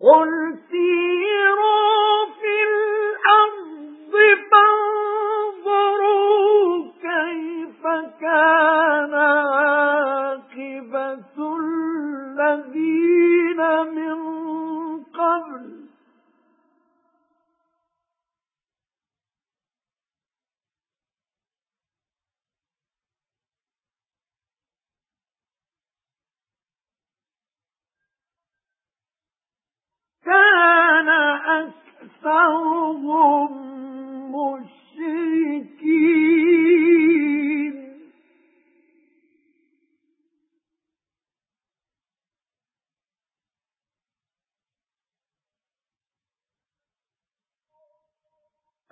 قُلْ سِيرُوا مُشْرِكِينَ.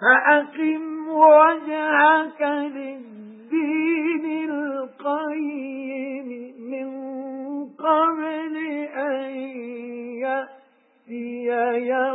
فَأَقِمْ وَجْهَكَ لِلدِّينِ الْقَيِّمِ مِنْ قَبْلِ أَنْ يَأْتِيَ يَوْمٌ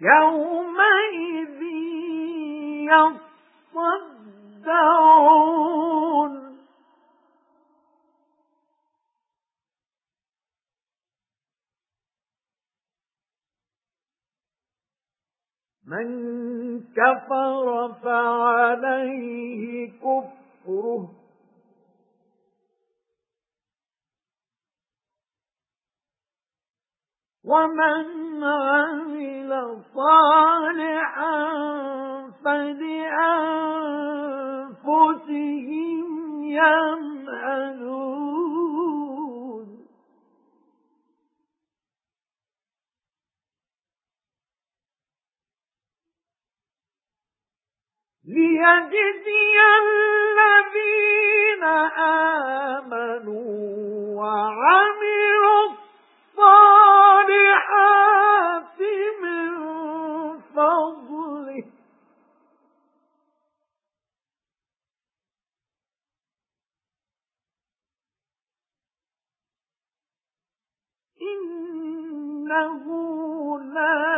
يَوْمَئِذٍ يَصَّدَّعُونَ. مَنْ كَفَرَ فَعَلَيْهِ كُفْرُهُ. وَمَنْ عَمِلَ صَالِحًا فَلِأَنفُسِهِمْ يَمْهَدُونَ لِيَجْزِيَ الَّذِينَ آمَنُوا إِنَّهُ لَا